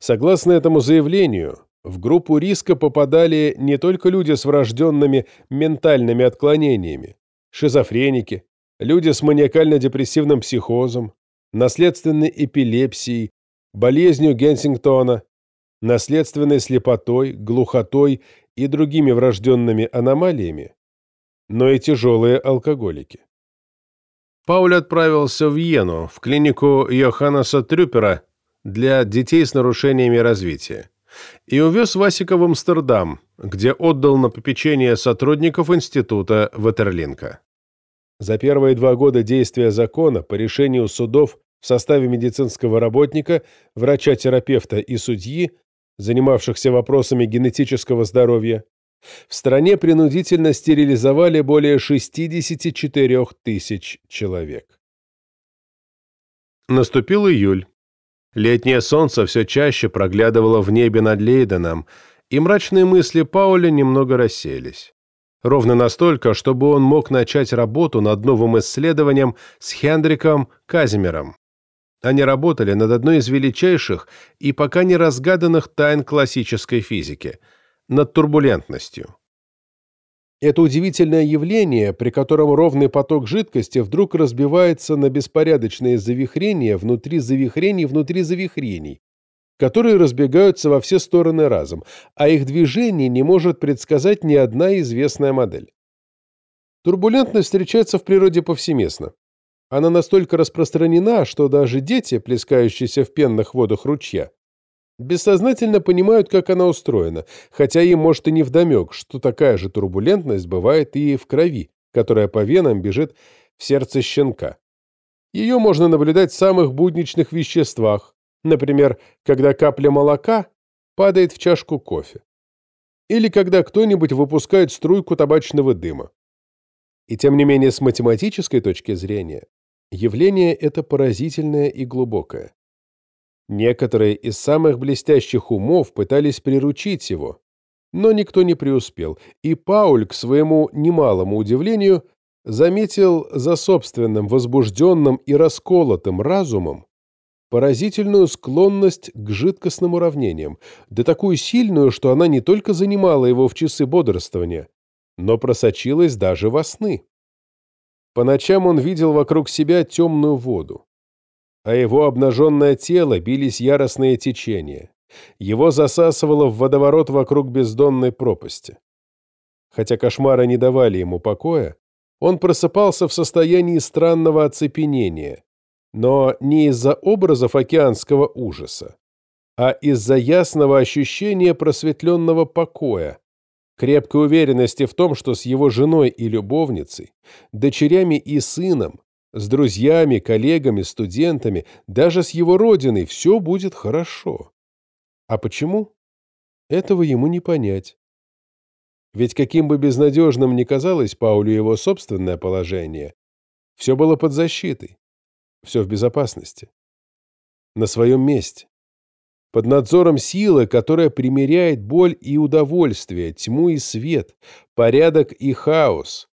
Согласно этому заявлению, в группу риска попадали не только люди с врожденными ментальными отклонениями, шизофреники, люди с маниакально-депрессивным психозом, наследственной эпилепсией, болезнью Генсингтона, наследственной слепотой, глухотой и другими врожденными аномалиями, но и тяжелые алкоголики. Пауль отправился в Йену, в клинику Йоханнеса Трюпера для детей с нарушениями развития, и увез Васика в Амстердам, где отдал на попечение сотрудников института Ватерлинка. За первые два года действия закона по решению судов в составе медицинского работника, врача-терапевта и судьи, занимавшихся вопросами генетического здоровья, в стране принудительно стерилизовали более 64 тысяч человек. Наступил июль. Летнее солнце все чаще проглядывало в небе над Лейденом, и мрачные мысли Пауля немного рассеялись. Ровно настолько, чтобы он мог начать работу над новым исследованием с Хендриком Казимером. Они работали над одной из величайших и пока не разгаданных тайн классической физики – над турбулентностью. Это удивительное явление, при котором ровный поток жидкости вдруг разбивается на беспорядочные завихрения внутри завихрений внутри завихрений, которые разбегаются во все стороны разом, а их движение не может предсказать ни одна известная модель. Турбулентность встречается в природе повсеместно. Она настолько распространена, что даже дети, плескающиеся в пенных водах ручья, бессознательно понимают, как она устроена, хотя им может и не вдомек, что такая же турбулентность бывает и в крови, которая по венам бежит в сердце щенка. Ее можно наблюдать в самых будничных веществах, Например, когда капля молока падает в чашку кофе. Или когда кто-нибудь выпускает струйку табачного дыма. И тем не менее, с математической точки зрения, явление это поразительное и глубокое. Некоторые из самых блестящих умов пытались приручить его, но никто не преуспел, и Пауль, к своему немалому удивлению, заметил за собственным возбужденным и расколотым разумом поразительную склонность к жидкостным уравнениям, да такую сильную, что она не только занимала его в часы бодрствования, но просочилась даже во сны. По ночам он видел вокруг себя темную воду, а его обнаженное тело бились яростные течения. Его засасывало в водоворот вокруг бездонной пропасти. Хотя кошмары не давали ему покоя, он просыпался в состоянии странного оцепенения, но не из-за образов океанского ужаса, а из-за ясного ощущения просветленного покоя, крепкой уверенности в том, что с его женой и любовницей, дочерями и сыном, с друзьями, коллегами, студентами, даже с его родиной все будет хорошо. А почему? Этого ему не понять. Ведь каким бы безнадежным ни казалось Паулю его собственное положение, все было под защитой, все в безопасности, на своем месте, под надзором силы, которая примеряет боль и удовольствие, тьму и свет, порядок и хаос,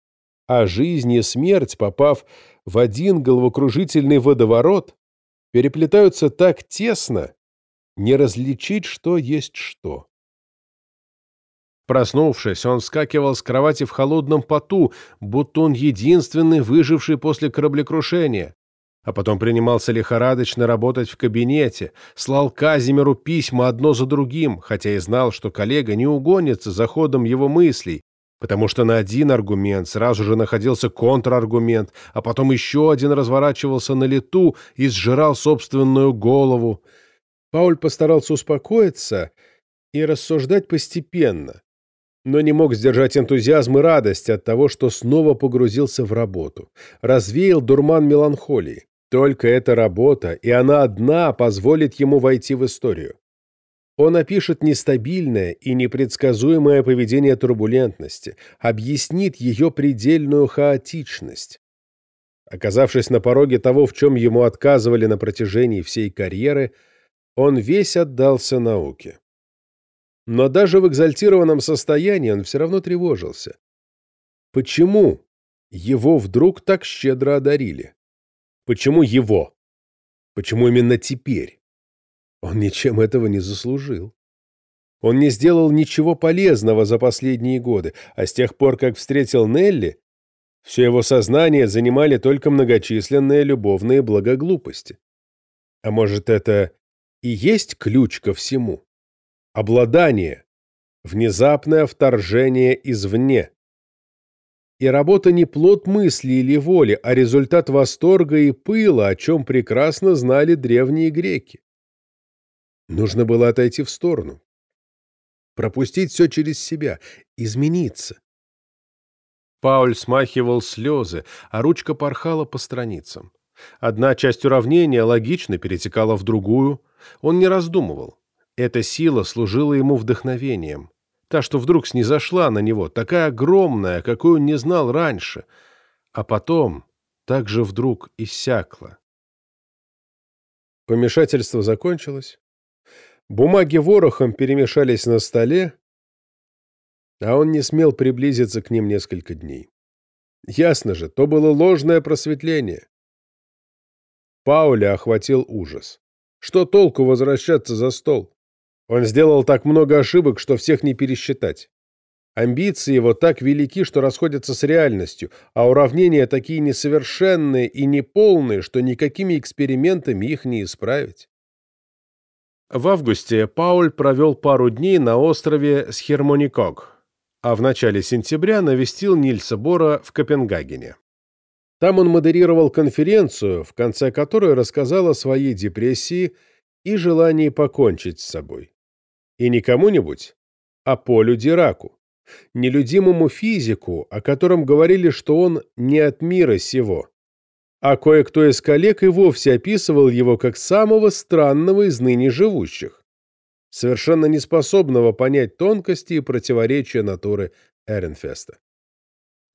а жизнь и смерть, попав в один головокружительный водоворот, переплетаются так тесно, не различить, что есть что. Проснувшись, он вскакивал с кровати в холодном поту, будто он единственный выживший после кораблекрушения. А потом принимался лихорадочно работать в кабинете, слал Казимиру письма одно за другим, хотя и знал, что коллега не угонится за ходом его мыслей, потому что на один аргумент сразу же находился контраргумент, а потом еще один разворачивался на лету и сжирал собственную голову. Пауль постарался успокоиться и рассуждать постепенно, но не мог сдержать энтузиазм и радость от того, что снова погрузился в работу. Развеял дурман меланхолии. Только эта работа, и она одна, позволит ему войти в историю. Он опишет нестабильное и непредсказуемое поведение турбулентности, объяснит ее предельную хаотичность. Оказавшись на пороге того, в чем ему отказывали на протяжении всей карьеры, он весь отдался науке. Но даже в экзальтированном состоянии он все равно тревожился. Почему его вдруг так щедро одарили? Почему его? Почему именно теперь? Он ничем этого не заслужил. Он не сделал ничего полезного за последние годы, а с тех пор, как встретил Нелли, все его сознание занимали только многочисленные любовные благоглупости. А может, это и есть ключ ко всему? Обладание. Внезапное вторжение извне. И работа не плод мысли или воли, а результат восторга и пыла, о чем прекрасно знали древние греки. Нужно было отойти в сторону. Пропустить все через себя, измениться. Пауль смахивал слезы, а ручка порхала по страницам. Одна часть уравнения логично перетекала в другую. Он не раздумывал. Эта сила служила ему вдохновением. Та, что вдруг снизошла на него, такая огромная, какую он не знал раньше, а потом также вдруг иссякла. Помешательство закончилось. Бумаги ворохом перемешались на столе, а он не смел приблизиться к ним несколько дней. Ясно же, то было ложное просветление. Пауля охватил ужас. Что толку возвращаться за стол? Он сделал так много ошибок, что всех не пересчитать. Амбиции его так велики, что расходятся с реальностью, а уравнения такие несовершенные и неполные, что никакими экспериментами их не исправить. В августе Пауль провел пару дней на острове Схермониког, а в начале сентября навестил Нильса Бора в Копенгагене. Там он модерировал конференцию, в конце которой рассказал о своей депрессии и желании покончить с собой. И не кому-нибудь, а Полю Дираку, нелюдимому физику, о котором говорили, что он не от мира сего. А кое-кто из коллег и вовсе описывал его как самого странного из ныне живущих, совершенно неспособного понять тонкости и противоречия натуры Эренфеста.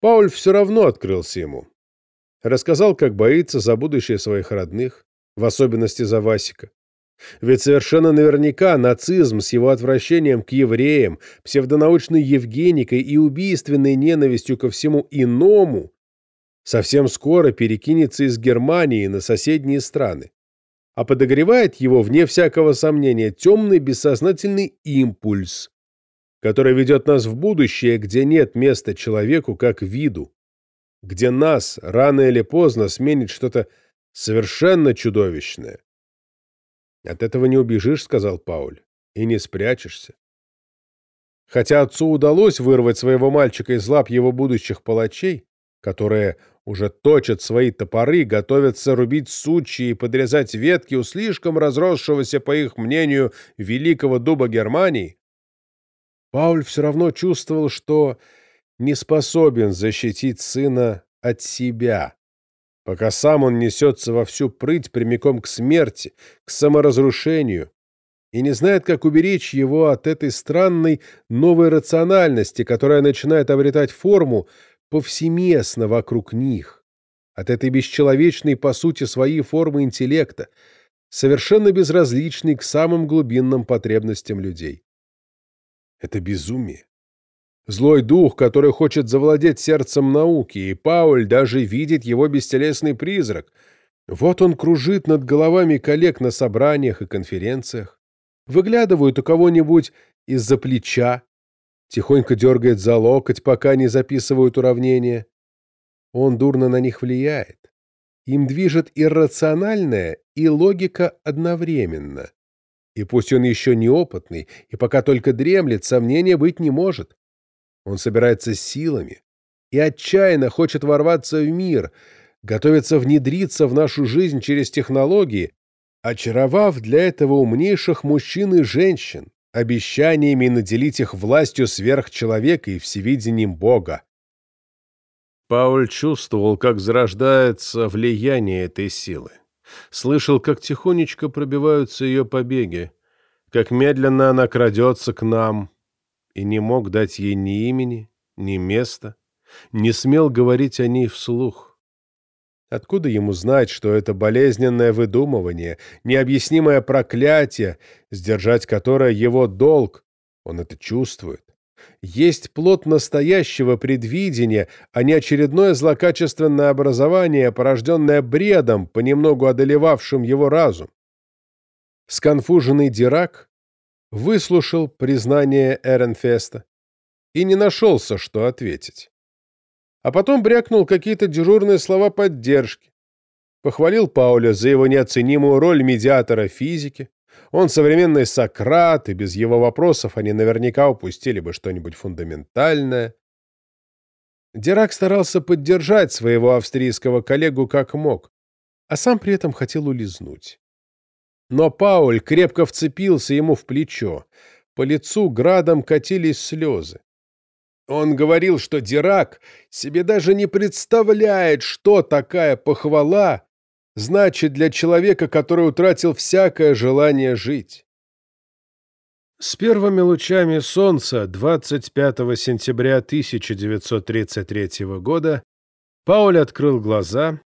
Пауль все равно открылся ему. Рассказал, как боится за будущее своих родных, в особенности за Васика. Ведь совершенно наверняка нацизм с его отвращением к евреям, псевдонаучной Евгеникой и убийственной ненавистью ко всему иному совсем скоро перекинется из Германии на соседние страны. А подогревает его, вне всякого сомнения, темный бессознательный импульс, который ведет нас в будущее, где нет места человеку как виду, где нас рано или поздно сменит что-то совершенно чудовищное. «От этого не убежишь», — сказал Пауль, — «и не спрячешься». Хотя отцу удалось вырвать своего мальчика из лап его будущих палачей, которые уже точат свои топоры, готовятся рубить сучьи и подрезать ветки у слишком разросшегося, по их мнению, великого дуба Германии, Пауль все равно чувствовал, что не способен защитить сына от себя, пока сам он несется во всю прыть прямиком к смерти, к саморазрушению, и не знает, как уберечь его от этой странной новой рациональности, которая начинает обретать форму повсеместно вокруг них, от этой бесчеловечной по сути своей формы интеллекта, совершенно безразличной к самым глубинным потребностям людей. Это безумие. Злой дух, который хочет завладеть сердцем науки, и Пауль даже видит его бестелесный призрак. Вот он кружит над головами коллег на собраниях и конференциях, выглядывает у кого-нибудь из-за плеча, тихонько дергает за локоть, пока не записывают уравнения. Он дурно на них влияет. Им движет иррациональная и логика одновременно. И пусть он еще неопытный, и пока только дремлет, сомнения быть не может. Он собирается силами и отчаянно хочет ворваться в мир, готовится внедриться в нашу жизнь через технологии, очаровав для этого умнейших мужчин и женщин, обещаниями наделить их властью сверхчеловека и всевидением Бога. Пауль чувствовал, как зарождается влияние этой силы. Слышал, как тихонечко пробиваются ее побеги, как медленно она крадется к нам, и не мог дать ей ни имени, ни места, не смел говорить о ней вслух. Откуда ему знать, что это болезненное выдумывание, необъяснимое проклятие, сдержать которое его долг, он это чувствует, есть плод настоящего предвидения, а не очередное злокачественное образование, порожденное бредом, понемногу одолевавшим его разум. Сконфуженный Дирак выслушал признание Эренфеста и не нашелся, что ответить. А потом брякнул какие-то дежурные слова поддержки, похвалил Пауля за его неоценимую роль медиатора физики, он современный Сократ, и без его вопросов они наверняка упустили бы что-нибудь фундаментальное. Дирак старался поддержать своего австрийского коллегу как мог, а сам при этом хотел улизнуть. Но Пауль крепко вцепился ему в плечо. По лицу градом катились слезы. Он говорил, что Дирак себе даже не представляет, что такая похвала значит для человека, который утратил всякое желание жить. С первыми лучами солнца 25 сентября 1933 года Пауль открыл глаза,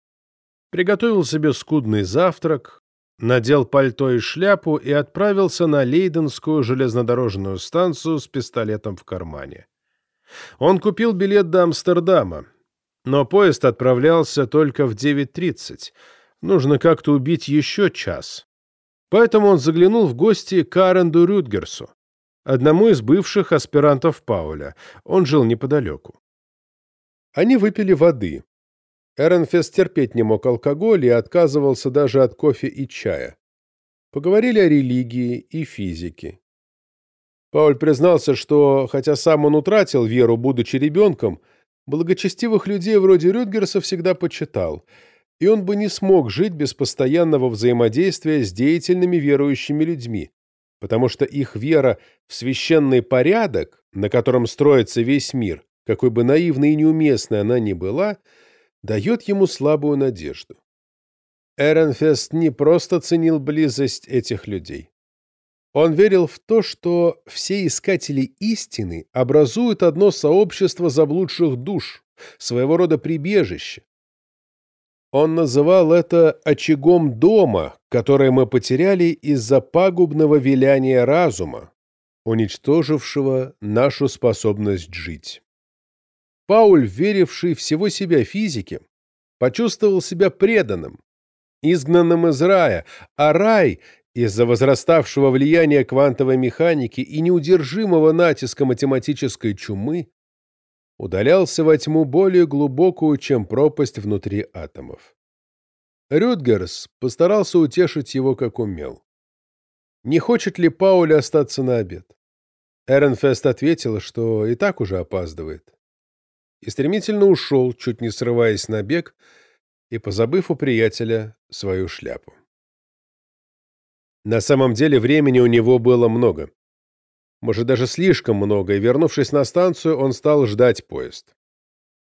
приготовил себе скудный завтрак, надел пальто и шляпу и отправился на Лейденскую железнодорожную станцию с пистолетом в кармане. Он купил билет до Амстердама, но поезд отправлялся только в 9.30, Нужно как-то убить еще час. Поэтому он заглянул в гости к Аренду Рюдгерсу, одному из бывших аспирантов Пауля. Он жил неподалеку. Они выпили воды. Эренфест терпеть не мог алкоголь и отказывался даже от кофе и чая. Поговорили о религии и физике. Пауль признался, что, хотя сам он утратил веру, будучи ребенком, благочестивых людей вроде Рюдгерса всегда почитал — и он бы не смог жить без постоянного взаимодействия с деятельными верующими людьми, потому что их вера в священный порядок, на котором строится весь мир, какой бы наивной и неуместной она ни была, дает ему слабую надежду. Эренфест не просто ценил близость этих людей. Он верил в то, что все искатели истины образуют одно сообщество заблудших душ, своего рода прибежище, он называл это очагом дома, который мы потеряли из-за пагубного виляния разума, уничтожившего нашу способность жить. Пауль, веривший всего себя физике, почувствовал себя преданным, изгнанным из рая, а рай из-за возраставшего влияния квантовой механики и неудержимого натиска математической чумы удалялся во тьму более глубокую, чем пропасть внутри атомов. Рюдгерс постарался утешить его, как умел. Не хочет ли Пауля остаться на обед? Эренфест ответил, что и так уже опаздывает. И стремительно ушел, чуть не срываясь на бег и позабыв у приятеля свою шляпу. На самом деле времени у него было много. Может, даже слишком много, и, вернувшись на станцию, он стал ждать поезд.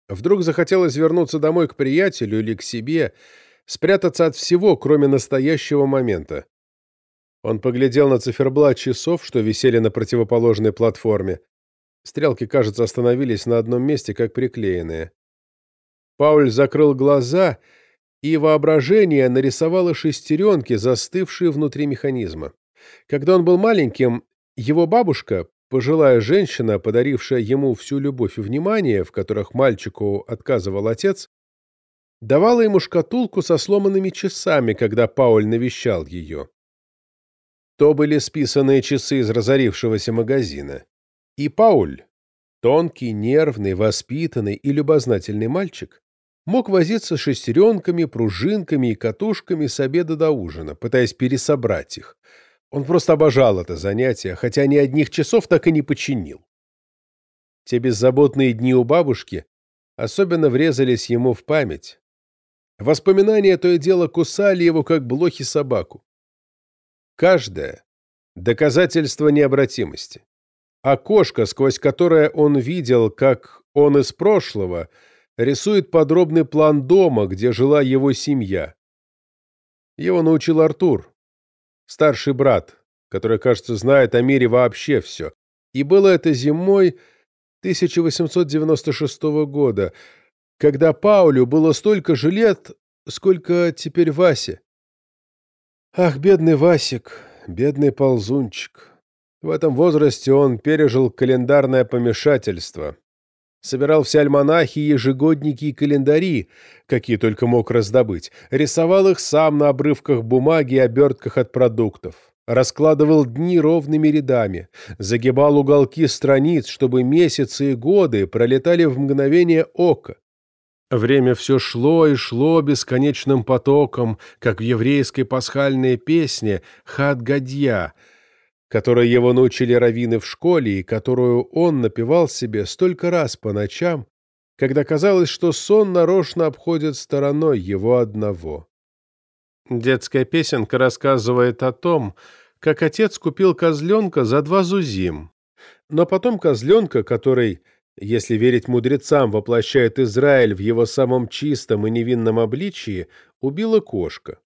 Вдруг захотелось вернуться домой к приятелю или к себе, спрятаться от всего, кроме настоящего момента. Он поглядел на циферблат часов, что висели на противоположной платформе. Стрелки, кажется, остановились на одном месте, как приклеенные. Пауль закрыл глаза, и воображение нарисовало шестеренки, застывшие внутри механизма. Когда он был маленьким, его бабушка, пожилая женщина, подарившая ему всю любовь и внимание, в которых мальчику отказывал отец, давала ему шкатулку со сломанными часами, когда Пауль навещал ее. То были списанные часы из разорившегося магазина. И Пауль, тонкий, нервный, воспитанный и любознательный мальчик, мог возиться шестеренками, пружинками и катушками с обеда до ужина, пытаясь пересобрать их. Он просто обожал это занятие, хотя ни одних часов так и не починил. Те беззаботные дни у бабушки особенно врезались ему в память. Воспоминания то и дело кусали его, как блохи собаку. Каждое — доказательство необратимости. Окошко, сквозь которое он видел, как он из прошлого, рисует подробный план дома, где жила его семья. Его научил Артур, старший брат, который, кажется, знает о мире вообще все. И было это зимой 1896 года, когда Паулю было столько же лет, сколько теперь Васе. Ах, бедный Васик, бедный ползунчик. В этом возрасте он пережил календарное помешательство. Собирал все альманахи, ежегодники и календари, какие только мог раздобыть. Рисовал их сам на обрывках бумаги и обертках от продуктов. Раскладывал дни ровными рядами. Загибал уголки страниц, чтобы месяцы и годы пролетали в мгновение ока. Время все шло и шло бесконечным потоком, как в еврейской пасхальной песне «Хат-Гадья», которой его научили раввины в школе и которую он напевал себе столько раз по ночам, когда казалось, что сон нарочно обходит стороной его одного. Детская песенка рассказывает о том, как отец купил козленка за два зузим, но потом козленка, который если верить мудрецам, воплощает Израиль в его самом чистом и невинном обличии, убила кошка.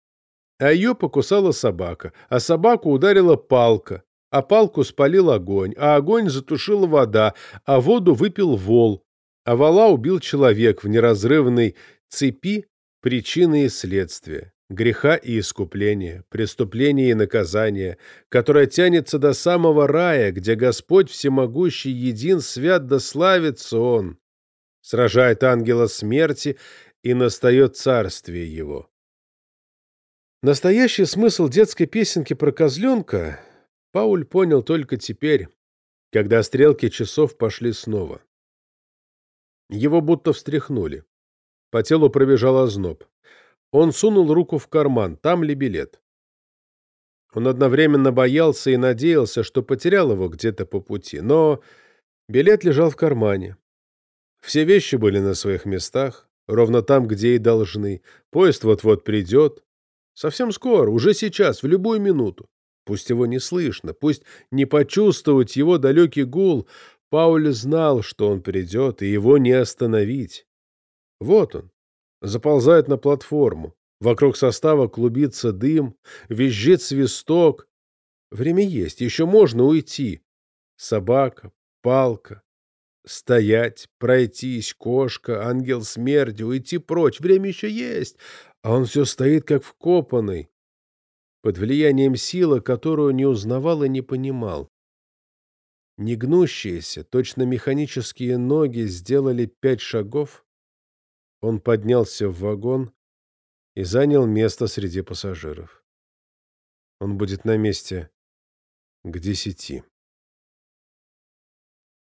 А ее покусала собака, а собаку ударила палка, а палку спалил огонь, а огонь затушила вода, а воду выпил вол, а вола убил человек в неразрывной цепи причины и следствия греха и искупления, преступления и наказания, которое тянется до самого рая, где Господь всемогущий един свят да славится Он, сражает ангела смерти и настает царствие его. Настоящий смысл детской песенки про козленка Пауль понял только теперь, когда стрелки часов пошли снова. Его будто встряхнули. По телу пробежал озноб. Он сунул руку в карман, там ли билет. Он одновременно боялся и надеялся, что потерял его где-то по пути, но билет лежал в кармане. Все вещи были на своих местах, ровно там, где и должны. Поезд вот-вот придет. Совсем скоро, уже сейчас, в любую минуту. Пусть его не слышно, пусть не почувствовать его далекий гул, Пауль знал, что он придет, и его не остановить. Вот он, заползает на платформу. Вокруг состава клубится дым, визжит свисток. Время есть, еще можно уйти. Собака, палка, стоять, пройтись, кошка, ангел смерти, уйти прочь. Время еще есть, а он все стоит как вкопанный, под влиянием силы, которую не узнавал и не понимал. Негнущиеся, точно механические ноги сделали пять шагов, он поднялся в вагон и занял место среди пассажиров. Он будет на месте к десяти.